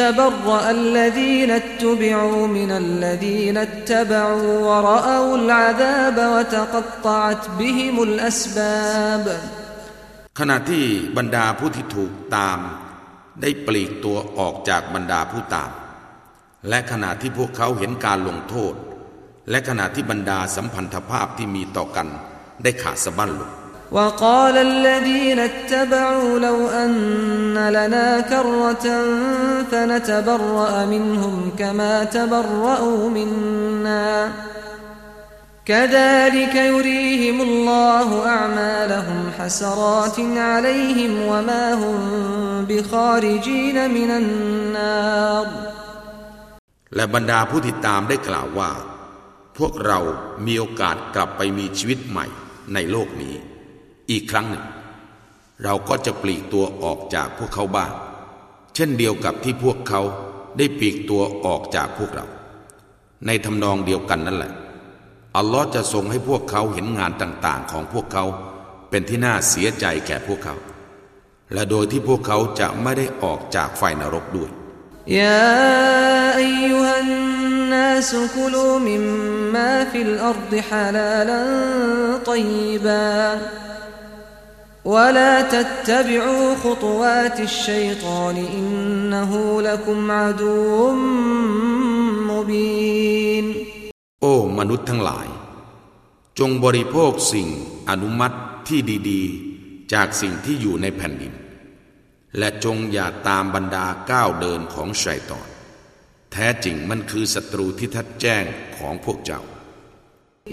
تبرأ الذين اتبعوا من الذين اتبعوا ورأوا العذاب وتقطعت بهم الأسباب ขณะที่บรรดาผู้ที่ถูกตาม ได้ปลีกตัวออกจากบรรดาผู้ตาม และขณะที่พวกเขาเห็นการลงโทษ และขณะที่บรรดาสัมพันธภาพที่มีต่อกันได้ขาดสะบั้นลง وقال الذين اتبعوا لو أن لنا كرة فنتبرأ منهم كما تبرأوا منا كذلك يريهم الله أعمالهم حسرات عليهم وما هم بخارجين من النار และบรรดาผู้ติดตามได้กล่าวว่า พวกเรามีโอกาสกลับไปมีชีวิตใหม่ในโลกนี้ อีกครั้งหนึ่ง เราก็จะปลีกตัวออกจากพวกเขาบ้าง เช่นเดียวกับที่พวกเขาได้ปลีกตัวออกจากพวกเรา ในทำนองเดียวกันนั่นแหละ อัลลอฮ์จะทรงให้พวกเขาเห็นงานต่างๆ ของพวกเขาเป็นที่น่าเสียใจแก่พวกเขา และโดยที่พวกเขาจะไม่ได้ออกจากไฟนรกด้วยيا أيها الناس كلوا مما في الأرض حلالا طيبا ولا تتبعوا خطوات الشيطان إنه لكم عدو مبين โอ้มนุษย์ทั้งหลาย จงบริโภคสิ่งอนุมัติที่ดีๆ จากสิ่งที่อยู่ในแผ่นดิน และจงอย่าตามบรรดาก้าวเดินของชัยตอนแท้จริงมันคือศัตรูที่ทัดแจ้งของพวกเจ้า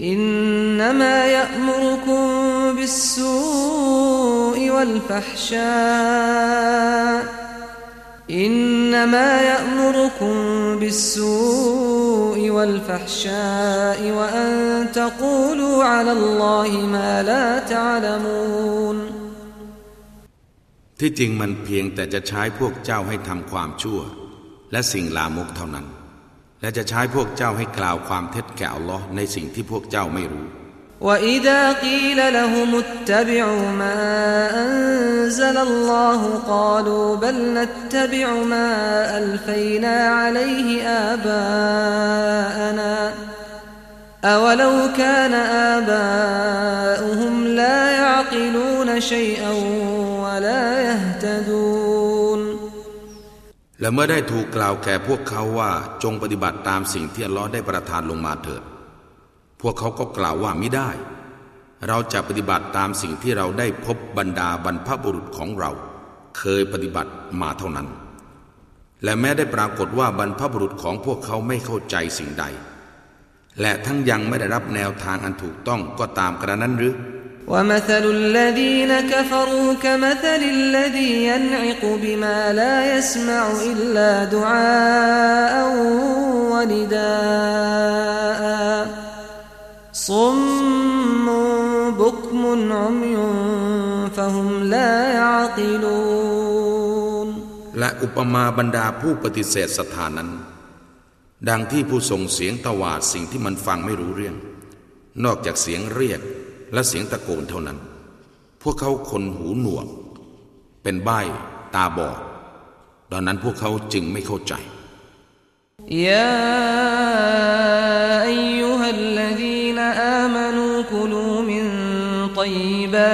อินนามายะมุรุคุบิ สซู والفحشاء إنما يأمركم بالسوء والفحشاء وأن تقولوا على الله ما لا تعلمون ที่จริงมันเพียงแต่จะใช้พวกเจ้าให้ทำความชั่ว และสิ่งลามกเท่านั้น และจะใช้พวกเจ้าให้กล่าวความเท็จแก่อัลลอฮ์ในสิ่งที่พวกเจ้าไม่รู้ وإذا قيل لهم اتبعوا ما أنزل الله قالوا بل نتبع ما ألفينا عليه آباءنا أولو كان آباؤهم لا يعقلون شيئا ولا يهتدون และเมื่อได้ถูกกล่าวแก่พวกเขาว่าจงปฏิบัติตามสิ่งที่อัลลอฮ์ได้ประทานลงมาเถิด พวกเขาก็กล่าวว่าไม่ได้ เราจะปฏิบัติตามสิ่งที่เราได้พบบรรดาบรรพบุรุษของเรา เคยปฏิบัติมาเท่านั้น และแม้ได้ปรากฏว่าบรรพบุรุษของพวกเขาไม่เข้าใจสิ่งใด และทั้งยังไม่ได้รับแนวทางอันถูกต้องก็ตามกระนั้นหรือ ومثل الذين كفروا كمثل الذي ينعق بما لا يسمع إلا دعاء ونداء صم بكم عمي فهم لا يعقلون และอุปมาบรรดาผู้ปฏิเสธศรัทธานั้น ดังที่ผู้ส่งเสียงตวาดสิ่งที่มันฟังไม่รู้เรื่อง นอกจากเสียงเรียกและเสียงตะโกนเท่านั้น พวกเขาคนหูหนวก เป็นใบ้ตาบอดดังนั้นพวกเขาจึงไม่เข้าใจยาอา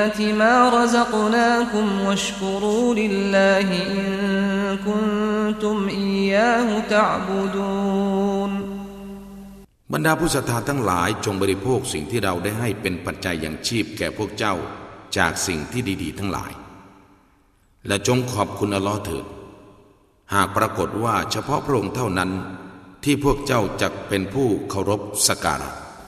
طيبات ما رزقناكم واشكروا لله إن كنتم إياه تعبدون บรรดาผู้ศรัทธาทั้งหลายจงบริโภคสิ่งที่เราได้ให้เป็นปัจจัยอย่างชีพแก่พวกเจ้าจากสิ่งที่ดีๆทั้งหลาย และจงขอบคุณอัลลอฮ์เถิด หากปรากฏว่าเฉพาะพระองค์เท่านั้นที่พวกเจ้าจะเป็นผู้เคารพสการะ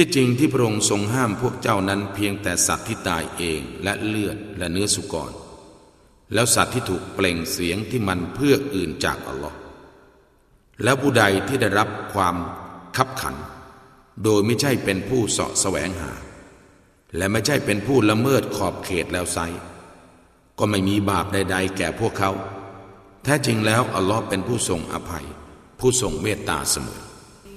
ที่จริงที่พระองค์ทรงห้ามพวกเจ้านั้นเพียงแต่สัตว์ที่ตายเองและเลือดและเนื้อสุกร แล้วสัตว์ที่ถูกเปล่งเสียงที่มันเพื่ออื่นจากอัลลอฮ์แล้วผู้ใดที่ได้รับความคับขัน โดยไม่ใช่เป็นผู้เสาะแสวงหา และไม่ใช่เป็นผู้ละเมิดขอบเขตแล้วไซก็ไม่มีบาปใด ๆ แก่พวกเขา แท้จริงแล้วอัลลอฮ์เป็นผู้ทรงอภัย ผู้ทรงเมตตาเสมอ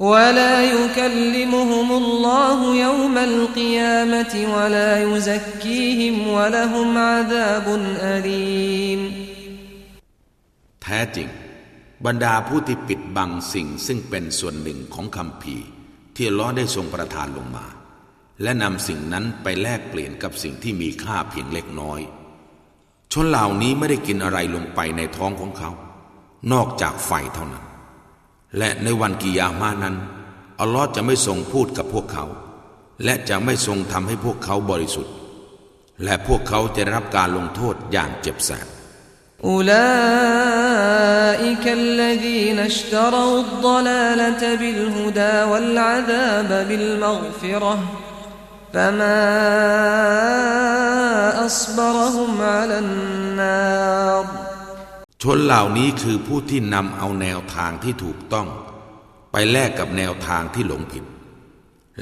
ولا يكلمهم الله يوم القيامة ولا يزكيهم ولهم عذاب أليم แท้จริงบรรดาผู้ที่ปิดบังสิ่งซึ่งเป็นส่วนหนึ่งของคำพีที่ล้อได้ทรงประทานลงมา และนำสิ่งนั้นไปแลกเปลี่ยนกับสิ่งที่มีค่าเพียงเล็กน้อย ชนเหล่านี้ไม่ได้กินอะไรลงไปในท้องของเขา นอกจากไฟเท่านั้น และในวันกิยามานั้นอัลลอฮ์จะไม่ทรงพูดกับพวกเขา และจะไม่ทรงทำให้พวกเขาบริสุทธิ์ และพวกเขาจะรับการลงโทษอย่างเจ็บแสบ أولئك الذين اشتروا الضلالة بالهدى والعذاب بالمغفرة فما أصبرهم على النار ชนเหล่านี้คือผู้ที่นำเอาแนวทางที่ถูกต้อง ไปแลกกับแนวทางที่หลงผิด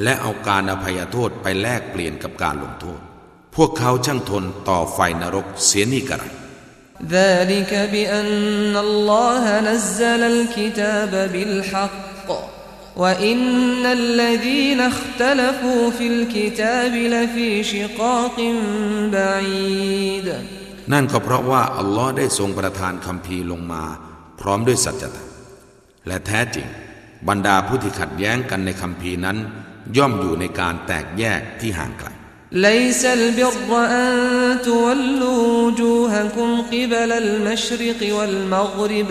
และเอาการอภัยโทษไปแลกเปลี่ยนกับการลงโทษ พวกเขาช่างทนต่อไฟนรกเสียนี่กระไร ذلك بأن الله نزل الكتاب بالحق وإن الذين اختلفوا في الكتاب لفي شقاق بعيد นั่นก็เพราะว่าอัลลอฮ์ได้ทรงประทานคำพีลงมา พร้อมด้วยสัจธรรมและแท้จริง บรรดาผู้ที่ขัดแย้งกันในคำพีนั้น ย่อมอยู่ในการแตกแยกที่ห่างไกล ليس البر أن تولوا وجوهكم قبل المشرق والمغرب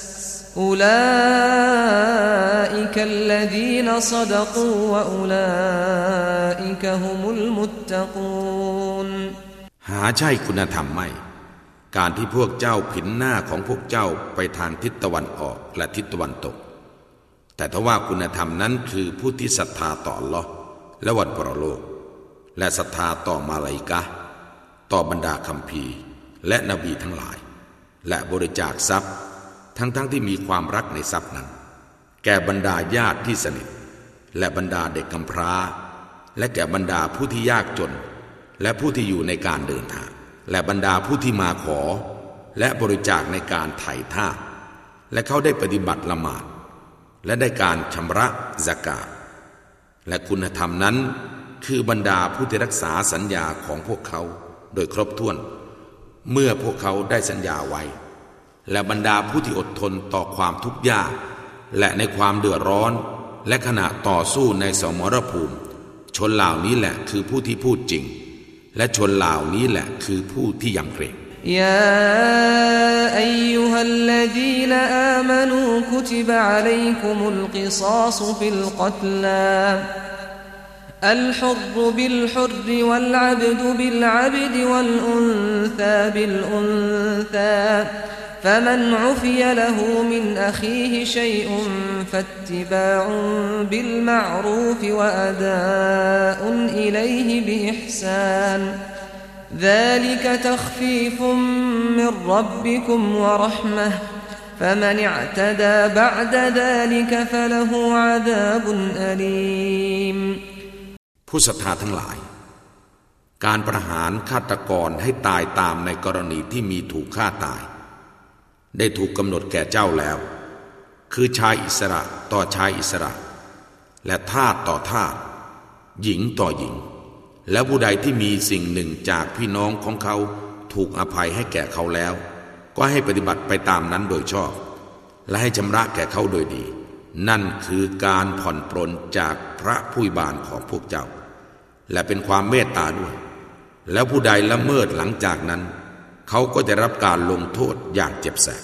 أولئك الذين صدقوا وأولئك هم المتقون หาใช่คุณธรรมไม่ การที่พวกเจ้าผินหน้าของพวกเจ้าไปทางทิศตะวันออกและทิศตะวันตก แต่ทว่าคุณธรรมนั้นคือผู้ที่ศรัทธาต่อลอและวันปรโลก และศรัทธาต่อมาลายกะ ต่อบรรดาคำพีและนบีทั้งหลาย และบริจาคทรัพย์ ทั้งๆทที่มีความรักในทรัพย์นั้น แก่บรรดาญาติที่สนิท และบรรดาเด็กกำพร้า และแก่บรรดาผู้ที่ยากจน และผู้ที่อยู่ในการเดินทาง และบรรดาผู้ที่มาขอ และบริจาคในการไถ่ท่าและเขาได้ปฏิบัติละหมาด และได้การชำระสกาและคุณธรรมนั้น คือบรรดาผู้ที่รักษาสัญญาของพวกเขา โดยครบถ้วน เมื่อพวกเขาได้สัญญาไว้ และบรรดาผู้ที่อดทนต่อความทุกข์ยาก และในความเดือดร้อน และขณะต่อสู้ในสมรภูมิ ชนเหล่านี้แหละคือผู้ที่พูดจริง และชนเหล่านี้แหละคือผู้ที่ยำเกรงยาอายุฮัลลดีนอามานูคุติบะอะลัยคุมุลกิซาสุฟิลกัตลา الحر بالحر والعبد بالعبد والأنثى بالأنثى فمن عفي له من أخيه شيء فاتباع بالمعروف وأداء إليه بإحسان ذلك تخفيف من ربكم ورحمة فمن اعتدى بعد ذلك فله عذاب أليم ผู้ศรัทธาทั้งหลาย การประหารฆาตกรให้ตายตามในกรณีที่มีถูกฆ่าตาย ได้ถูกกำหนดแก่เจ้าแล้ว คือชายอิสระต่อชายอิสระ และทาสต่อทาสหญิงต่อหญิง และผู้ใดที่มีสิ่งหนึ่งจากพี่น้องของเขาถูกอภัยให้แก่เขาแล้ว ก็ให้ปฏิบัติไปตามนั้นโดยชอบ และให้ชำระแก่เขาโดยดี นั่นคือการผ่อนปรนจากพระผู้บานของพวกเจ้า และเป็นความเมตตาด้วย แล้วผู้ใดละเมิดหลังจากนั้น ขาก็จะรับการลงโทษอย่างเจ็บแสบ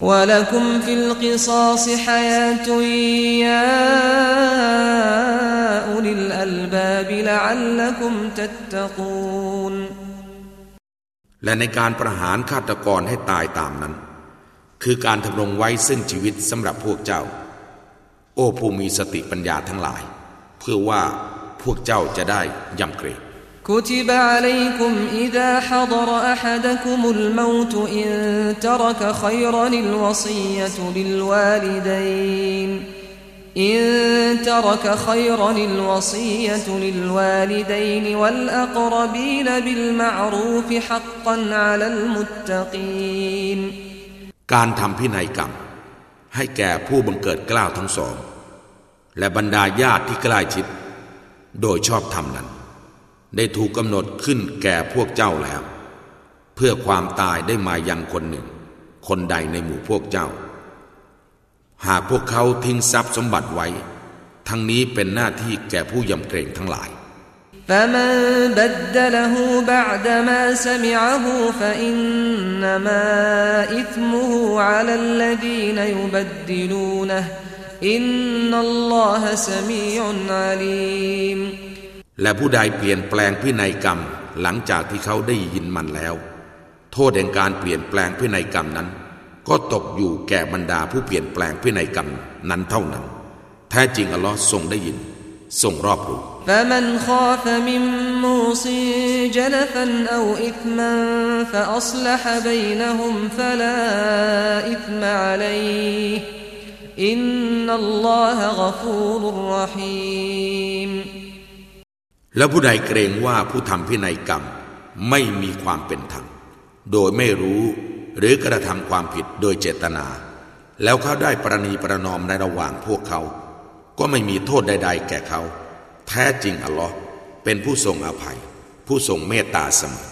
ولكم في القصاص حياة يا أولي الألباب لعلكم تتقون และในการประหารฆาตกรให้ตายตามนั้น คือการทำรงไว้ซึ่งชีวิตสำหรับพวกเจ้า โอ้ผู้มีสติปัญญาทั้งหลาย เพื่อว่าพวกเจ้าจะได้ยำเกรง كتب عليكم إذا حضر أحدكم الموت إن ترك خيرا الوصية للوالدين إن ترك خيرا الوصية للوالدين والأقربين بالمعروف حقا على المتقين การทำพินัยกรรม ให้แก่ผู้บังเกิดกล้าวทั้งสอง และบรรดาญาติที่ใกล้ชิด โดยชอบธรรมนั้น ได้ถูกกำหนดขึ้นแก่พวกเจ้าแล้ว เพื่อความตายได้มายังคนหนึ่ง คนใดในหมู่พวกเจ้า หากพวกเขาทิ้งทรัพย์สมบัติไว้ ทั้งนี้เป็นหน้าที่แก่ผู้ยำเกรงทั้งหลาย فمن بدله بعدما سمعه فإنما إثمه على الذين يبدلونه إن الله سميع عليم และผู้ใดเปลี่ยนแปลงพินัยกรรม หลังจากที่เขาได้ยินมันแล้ว โทษแห่งการเปลี่ยนแปลงพินัยกรรมนั้น ก็ตกอยู่แก่บรรดาผู้เปลี่ยนแปลงพินัยกรรมนั้นเท่านั้น แท้จริงอัลลอฮ์ทรงได้ยิน ทรงรอบรู้ فمن خاف من موص جنفا أو إثما فأصلح بينهم فلا إثم عليه إن الله غفور رحيم แล้วผู้ใดเกรงว่าผู้ทำพินัยกรรมไม่มีความเป็นธรรมโดยไม่รู้หรือกระทำความผิดโดยเจตนา แล้วเขาได้ประนีประนอมในระหว่างพวกเขา ก็ไม่มีโทษใด ๆ แก่เขา แท้จริงอัลลอฮ์เป็นผู้ทรงอภัย ผู้ทรงเมตตาเสมอ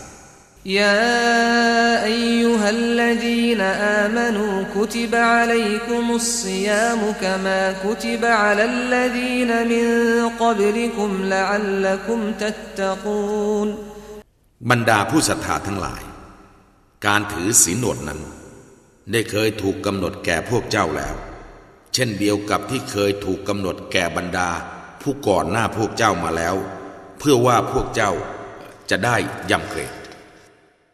يا أيها الذين آمنوا كتب عليكم الصيام كما كتب على الذين من قبلكم لعلكم تتقون บรรดาผู้ศรัทธาทั้งหลาย การถือศีลอดนั้น ได้เคยถูกกำหนดแก่พวกเจ้าแล้ว เช่นเดียวกับที่เคยถูกกำหนดแก่บรรดาผู้ก่อนหน้าพวกเจ้ามาแล้ว เพื่อว่าพวกเจ้าจะได้ยำเกรง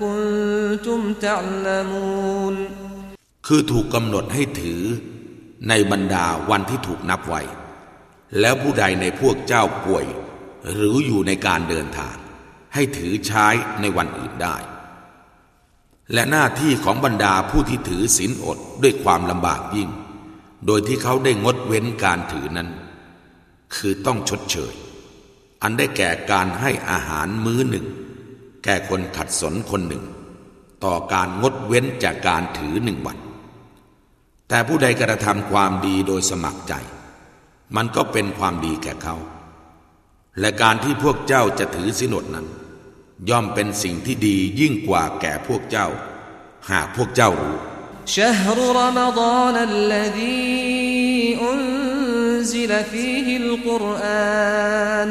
كنتم تعلمون คือถูกกำหนดให้ถือในบรรดาวันที่ถูกนับไว้ แล้วผู้ใดในพวกเจ้าป่วย หรืออยู่ในการเดินทาง ให้ถือใช้ในวันอื่นได้ และหน้าที่ของบรรดาผู้ที่ถือศีลอดด้วยความลำบากยิ่ง โดยที่เขาได้งดเว้นการถือนั้น คือต้องชดเชย อันได้แก่การให้อาหารมื้อหนึ่ง แก่คนขัดสนคนหนึ่ง ต่อการงดเว้นจากการถือหนึ่งวัน แต่ผู้ใดกระทำความดีโดยสมัครใจ มันก็เป็นความดีแก่เขา และการที่พวกเจ้าจะถือสินอดนั้น ย่อมเป็นสิ่งที่ดียิ่งกว่าแก่พวกเจ้า หากพวกเจ้ารู้ شهر رمضان الذي أنزل فيه القرآن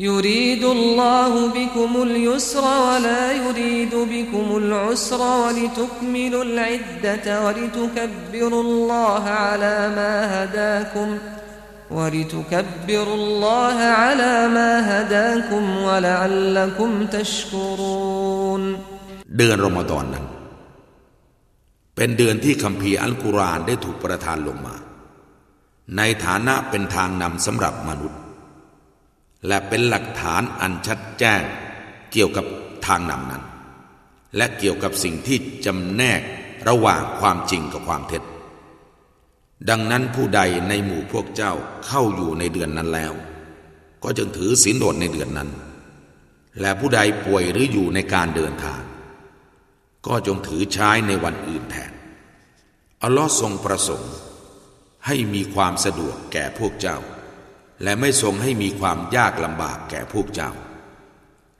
يريد الله بكم اليسر ولا يريد بكم العسر ولتكملوا العدة ولتكبروا الله على ما هداكم ولتكبروا الله على ما هداكم ولعلكم تشكرون เดือนรอมฎอนนั้น เป็นเดือนที่คัมภีร์อัลกุรอานได้ถูกประทานลงมา ในฐานะเป็นทางนำสำหรับมนุษย์ และเป็นหลักฐานอันชัดแจ้ง เกี่ยวกับทางนำนั้น และเกี่ยวกับสิ่งที่จำแนกระหว่างความจริงกับความเท็จ ดังนั้นผู้ใดในหมู่พวกเจ้าเข้าอยู่ในเดือนนั้นแล้ว ก็จึงถือศีลอดในเดือนนั้น และผู้ใดป่วยหรืออยู่ในการเดินทาง ก็จงถือใช้ในวันอื่นแทนอัลลอฮ์ทรงประสงค์ ให้มีความสะดวกแก่พวกเจ้า และไม่ทรงให้มีความยากลำบากแก่พวกเจ้า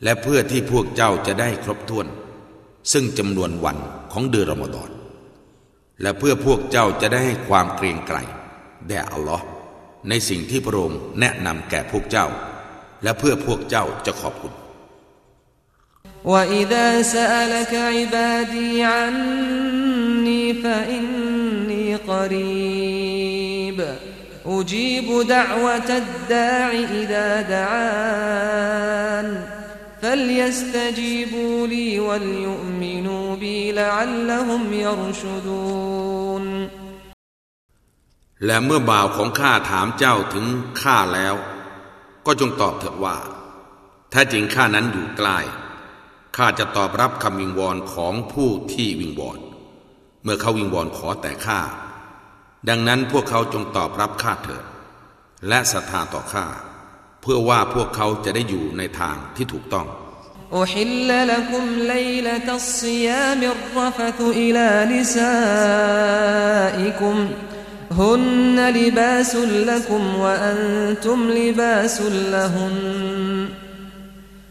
และเพื่อที่พวกเจ้าจะได้ครบถ้วน ซึ่งจำนวนวันของเดือนรอมฎอน และเพื่อพวกเจ้าจะได้ให้ความเกรงไกรแด่อัลลอฮ์ในสิ่งที่พระองค์แนะนำแก่พวกเจ้า และเพื่อพวกเจ้าจะขอบคุณ وإذا سألك عبادي عني فإني قريب أجيب دعوة الداع إذا دعان فليستجيبوا لي وليؤمنوا بي لعلهم يرشدون และเมื่อบ่าวของข้าถามเจ้าถึงข้าแล้ว ก็จงตอบเถิดว่า ถ้าจริงข้านั้นอยู่ใกล้ข้าจะตอบรับคำวิงวอนของผู้ที่วิงวอน เมื่อเขาวิงวอนขอแต่ข้า ดังนั้นพวกเขาจงตอบรับข้าเถิด และศรัทธาต่อข้าเพื่อว่าพวกเขาจะได้อยู่ในทางที่ถูกต้อง أحل لكم ليلة الصيام الرفث إلى نسائكم هن لباس لكم وأنتم لباس لهن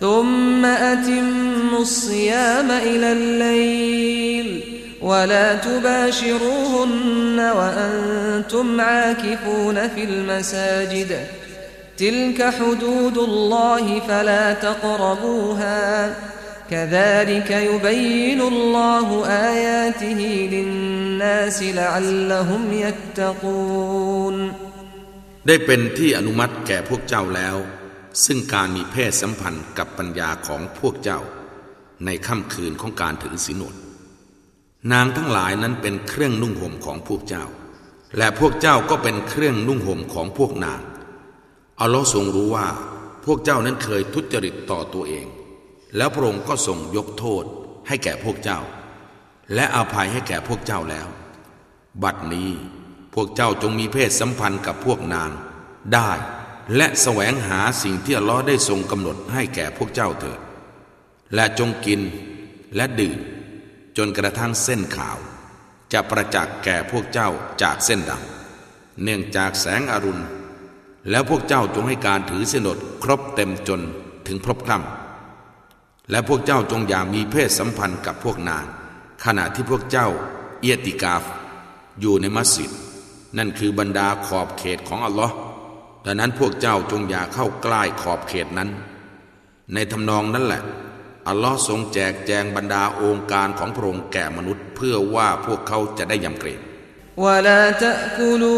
ثم أتموا الصيام إلى الليل ولا تباشروهن وأنتم عاكفون في المساجد تلك حدود الله فلا تقربوها كذلك يبين الله آياته للناس لعلهم يتقون ได้เป็นที่อนุมัติแก่พวกเจ้าแล้ว ซึ่งการมีเพศสัมพันธ์กับปัญญาของพวกเจ้า ในค่ำคืนของการถือศีลอดนางทั้งหลายนั้นเป็นเครื่องนุ่งห่มของพวกเจ้า และพวกเจ้าก็เป็นเครื่องนุ่งห่มของพวกนางอัลลอฮ์ทรงรู้ว่า พวกเจ้านั้นเคยทุจริตต่อตัวเอง แล้วพระองค์ก็ทรงยกโทษให้แก่พวกเจ้า และอภัยให้แก่พวกเจ้าแล้ว บัดนี้พวกเจ้าจงมีเพศสัมพันธ์กับพวกนางได้ และแสวงหาสิ่งที่อัลลอฮ์ได้ทรงกำหนดให้แก่พวกเจ้าเถิด และจงกินและดื่ม จนกระทั่งเส้นขาว จะประจักษ์แก่พวกเจ้าจากเส้นดำเนื่องจากแสงอรุณ แล้วพวกเจ้าจงให้การถือเส้นดครบเต็มจนถึงพรบคร่ำและพวกเจ้าจงอย่ามีเพศสัมพันธ์กับพวกนาง ขณะที่พวกเจ้าเอียติกาฟ อยู่ในมัสยิด นั่นคือบรรดาขอบเขตของอัลลอฮ์ ดังนั้นพวกเจ้าจงอย่าเข้าใกล้ขอบเขตนั้น ในทำนองนั้นแหละ อัลลอฮ์ทรงแจกแจงบรรดาองค์การของพระองค์แก่มนุษย์ เพื่อว่าพวกเขาจะได้ยำเกรงวลาตะกุลู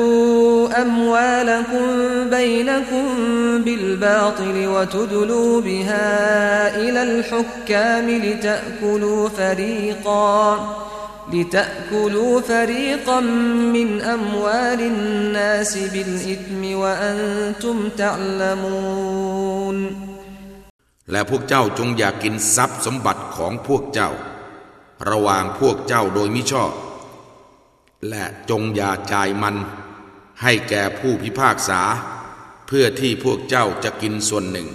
อัมวาลคุมบัยนคุมบิลบาติลวะตุดลูบิฮาอิลัลฮุกกามลิตะกุลูฟรีกา لتأكلوا فريقا من أموال الناس بالإثم وأنتم تعلمون และพวกเจ้าจงอย่ากกินทรัพย์สมบัติของพวกเจ้า ระหว่างพวกเจ้าโดยมิชอบ และจงอย่าจ่ายมันให้แก่ผู้พิพากษา เพื่อที่พวกเจ้าจะกินส่วนหนึ่ง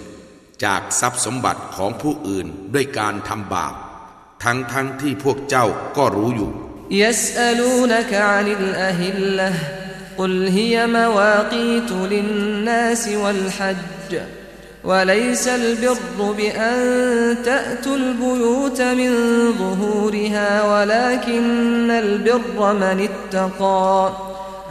จากทรัพย์สมบัติของผู้อื่นด้วยการทำบาป ทั้งทั้งที่พวกเจ้าก็รู้อยู่ يسألونك عن الأهلة قل هي مواقيت للناس والحج وليس البر بأن تأتوا البيوت من ظهورها ولكن البر من اتقى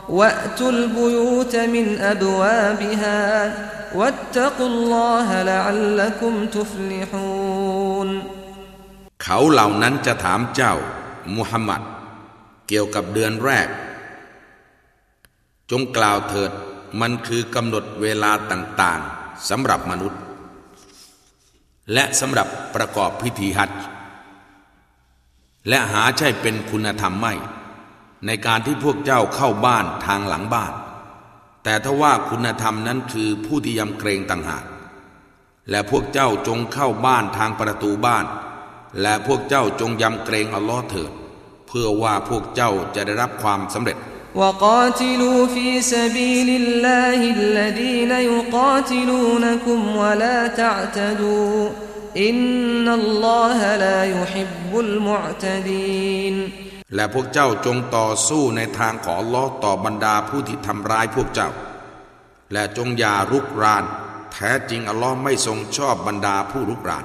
وأتوا البيوت من أبوابها واتقوا الله لعلكم تفلحون เขาเหล่านั้นจะถามเจ้า มุฮัมมัด เกี่ยวกับเดือนแรก จงกล่าวเถิดมันคือกำหนดเวลาต่างๆสำหรับมนุษย์ และสำหรับประกอบพิธีฮัจญ์และหาใช่เป็นคุณธรรมไม่ ในการที่พวกเจ้าเข้าบ้านทางหลังบ้าน แต่ถ้าว่าคุณธรรมนั้นคือผู้ที่ยำเกรงต่างหาก และพวกเจ้าจงเข้าบ้านทางประตูบ้าน และพวกเจ้าจงยำเกรงอัลลอฮ์เถิด เพื่อว่าพวกเจ้าจะได้รับความสำเร็จและพวกเจ้าจงต่อสู้ในทางของลอต่อบรรดาผู้ที่ทำร้ายพวกเจ้า และจงอย่ารุกราน แท้จริงอัลลอฮ์ไม่ทรงชอบบรรดาผู้รุกราน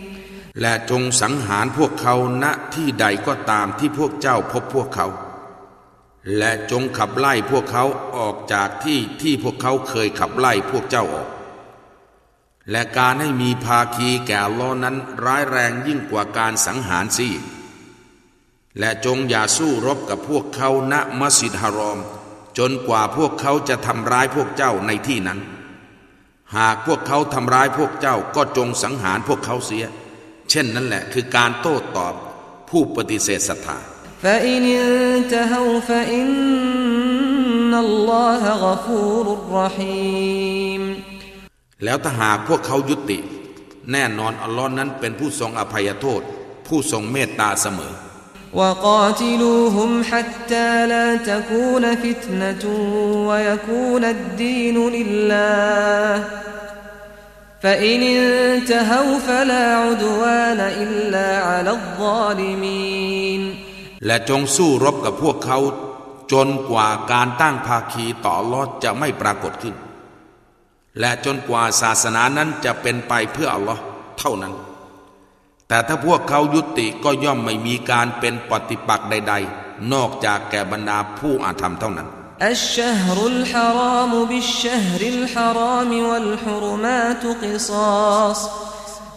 และจงสังหารพวกเขาณที่ใดก็ตามที่พวกเจ้าพบพวกเขา และจงขับไล่พวกเขาออกจากที่ที่พวกเขาเคยขับไล่พวกเจ้าออก และการให้มีภาคีแก่ล้อนั้นร้ายแรงยิ่งกว่าการสังหารสิและจงอย่าสู้รบกับพวกเขาณมัสยิดฮารอม จนกว่าพวกเขาจะทำร้ายพวกเจ้าในที่นั้น หากพวกเขาทำร้ายพวกเจ้าก็จงสังหารพวกเขาเสีย เช่นนั้นแหละคือการโต้ตอบผู้ปฏิเสธศรัทธา فإن انتهوا فإن الله غفور رحيم แล้วถ้าหากพวกเขายุติ แน่นอนอัลลอฮ์นั้นเป็นผู้ทรงอภัยโทษ ผู้ทรงเมตตาเสมอ وقاتلوهم حتى لا تكون فتنة ويكون الدين لله فإن انتهوا فلا عدوان إلا على الظالمين และจงสู้รบกับพวกเขา จนกว่าการตั้งภาคีต่อลอดจะไม่ปรากฏขึ้น และจนกว่าศาสนานั้นจะเป็นไปเพื่ออัลลอฮ์เท่านั้น แต่ถ้าพวกเขายุติก็ย่อมไม่มีการเป็นปฏิปักษ์ใด ๆ นอกจากแก่บรรดาผู้อาธรรมเท่านั้น الشهر الحرام بالشهر الحرام والحرمات قصاص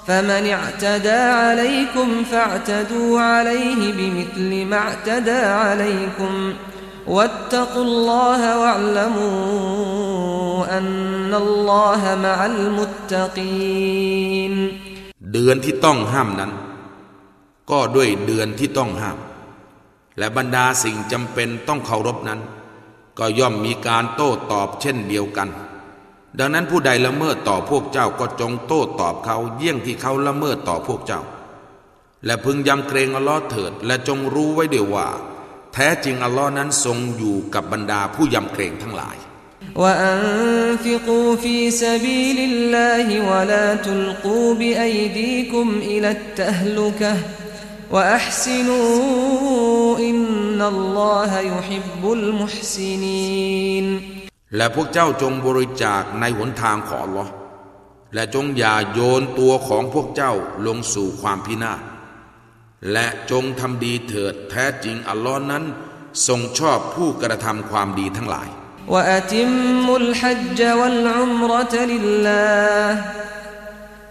فمن اعتدى عليكم فاعتدوا عليه بمثل ما اعتدى عليكم واتقوا الله واعلموا أن الله مع المتقين เดือนที่ต้องห้ามนั้น ก็ด้วยเดือนที่ต้องห้าม และบรรดาสิ่งจำเป็นต้องเคารพนั้น ก็ย่อมมีการโต้ตอบเช่นเดียวกัน ดังนั้นผู้ใดละเมิดต่อพวกเจ้าก็จงโต้ตอบเขาเยี่ยงที่เขาละเมิดต่อพวกเจ้า และพึงยำเกรงอัลลอฮ์เถิด และจงรู้ไว้เดียวว่า แท้จริงอัลลอฮ์นั้นทรงอยู่กับบรรดาผู้ยำเกรงทั้งหลาย وأنفقوا في سبيل الله ولا تلقوا بأيديكم إلى التهلكة وأحسنوا إن الله يحب المحسنين และพวกเจ้าจงบริจาคในหนทางของลอและจงอย่าโยนตัวของพวกเจ้าลงสู่ความพินาศและจงทำดีเถิดแท้จริงอัลลอฮ์นั้นทรงชอบผู้กระทำความดีทั้งหลาย وأتموا الحج والعمرة لله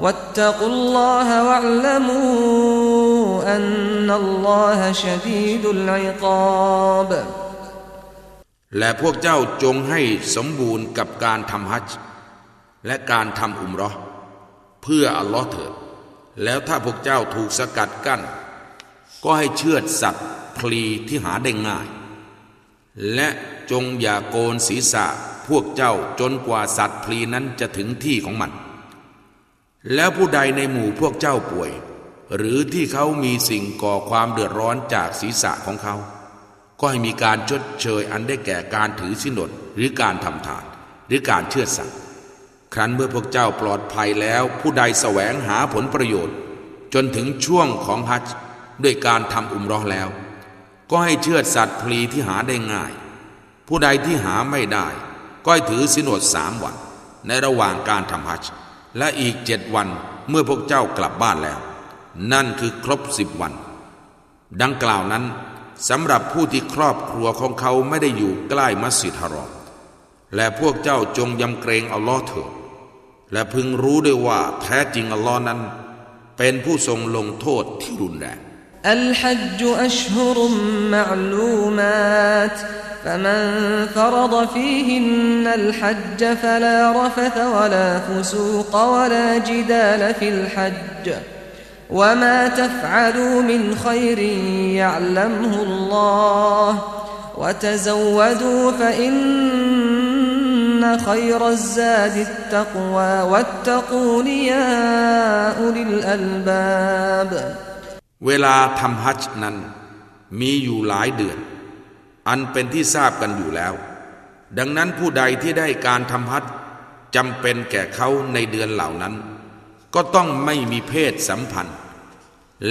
واتقوا الله واعلموا أن الله شديد العقاب และพวกเจ้าจงให้สมบูรณ์กับการทำฮัจญ์และการทำอุมรอเพื่ออัลลอฮ์เถิด แล้วถ้าพวกเจ้าถูกสกัดกั้น ก็ให้เชือดสัตว์พลีที่หาได้ง่าย และจงอย่าโกนศีรษะพวกเจ้าจนกว่าสัตว์พลีนั้นจะถึงที่ของมัน แล้วผู้ใดในหมู่พวกเจ้าป่วย หรือที่เขามีสิ่งก่อความเดือดร้อนจากศีรษะของเขา ก็ให้มีการชดเชยอันได้แก่การถือสินอดหรือการทำทาน หรือการเชื่อสัตว์ครั้นเมื่อพวกเจ้าปลอดภัยแล้ว ผู้ใดแสวงหาผลประโยชน์ จนถึงช่วงของฮัจญ์ด้วยการทำอุมรอแล้ว ก็ให้เชื่อสัตว์พลีที่หาได้ง่าย ผู้ใดที่หาไม่ได้ ก็ให้ถือสินอดสามวัน ในระหว่างการทำฮัจ์ และอีกเจ็ดวันเมื่อพวกเจ้ากลับบ้านแล้ว นั่นคือครบสิบวัน ดังกล่าวนั้นสำหรับผู้ที่ครอบครัวของเขาไม่ได้อยู่ใกล้มัสยิดฮารอมและพวกเจ้าจงยำเกรงอัลลอฮ์เถิดและพึงรู้ด้วยว่าแท้จริงอัลลอฮ์นั้น เป็นผู้ทรงลงโทษที่รุนแรง الحج أشهر معلومات فمن فرض فيهن الحج فلا رفث ولا فسوق ولا جدال في الحج وما تفعلوا من خير يعلمه الله وتزودوا فإن خير الزاد التقوى واتقون يا أولي الألباب เวลาทำฮัจจ์นั้น มีอยู่หลายเดือน อันเป็นที่ทราบกันอยู่แล้ว ดังนั้นผู้ใดที่ได้การทำฮัจจำเป็นแก่เขาในเดือนเหล่านั้น ก็ต้องไม่มีเพศสัมพันธ์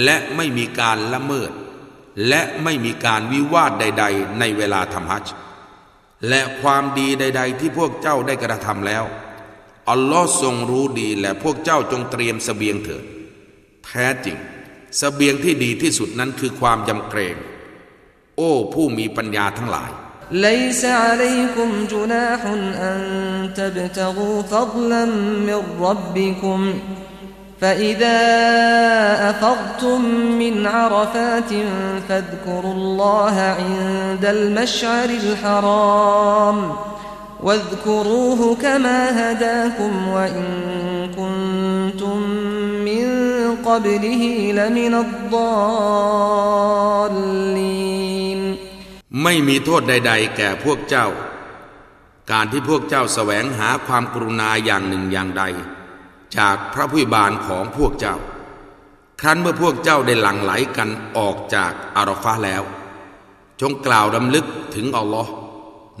และไม่มีการละเมิด และไม่มีการวิวาทใด ๆ ในเวลาทำฮัจและความดีใด ๆ ที่พวกเจ้าได้กระทำแล้วอัลลอฮ์ทรงรู้ดีและพวกเจ้าจงเตรียมสเสบียงเถิด แท้จริงสเสบียงที่ดีที่สุดนั้นคือความยำเกรง โอ้ ผู้มีปัญญาทั้งหลาย ليس عليكم جناح أن تبتغوا فضلا من ربكم فإذا أفضتم من عرفات فاذكروا الله عند المشعر الحرام واذكروه كما هداكم وإن كنتم من قبله لمن الضالين ไม่มีโทษใด ๆ แก่พวกเจ้า การที่พวกเจ้าแสวงหาความกรุณาอย่างหนึ่งอย่างใด จากพระผู้บานของพวกเจ้า ครั้นเมื่อพวกเจ้าได้หลั่งไหลกันออกจากอารฟาแล้ว จงกล่าวดำลึกถึงอัลลอฮ์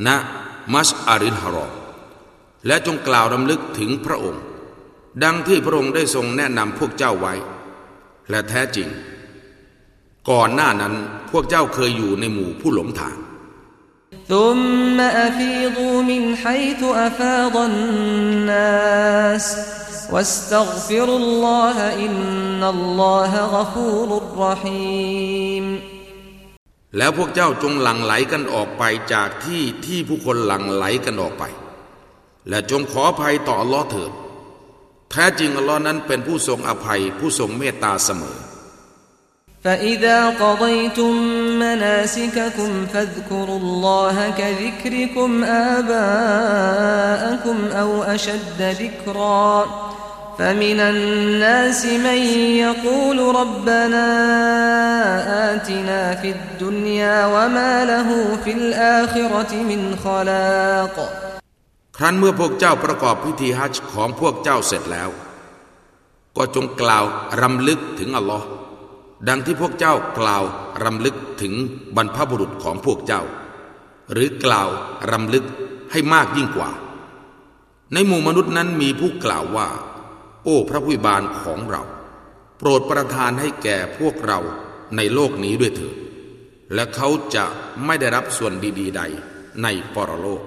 ณ มัสอารินฮารอและจงกล่าวดำลึกถึงพระองค์ ดังที่พระองค์ได้ทรงแนะนำพวกเจ้าไว้ และแท้จริงก่อนหน้านั้นพวกเจ้าเคยอยู่ในหมู่ผู้หลงทาง ثم أفيضوا من حيث أفاض الناس واستغفروا الله إن الله غفور رحيم แล้วพวกเจ้าจงหลั่งไหลกันออกไปจากที่ที่ผู้คนหลั่งไหลกันออกไป และจงขออภัยต่ออัลลอฮ์เถิด แท้จริงอัลลอฮ์นั้นเป็นผู้ทรงอภัยผู้ทรงเมตตาเสมอ فإذا قضيتم مناسككم فاذكروا الله كذكركم آباءكم أو أشد ذكرا فمن الناس من يقول ربنا آتنا في الدنيا وما له في الآخرة من خلاق ครั้นเมื่อพวกเจ้าประกอบพิธีฮัจญ์ของพวกเจ้าเสร็จแล้ว ก็จงกล่าวรำลึกถึงอัลลอฮ์ดังที่พวกเจ้ากล่าวรำลึกถึงบรรพบุรุษของพวกเจ้า หรือกล่าวรำลึกให้มากยิ่งกว่า ในหมู่มนุษย์นั้นมีผู้กล่าวว่า โอ้พระผู้บานของเรา โปรดประทานให้แก่พวกเราในโลกนี้ด้วยเถิดและเขาจะไม่ได้รับส่วนดี ๆ ใดในปรโลก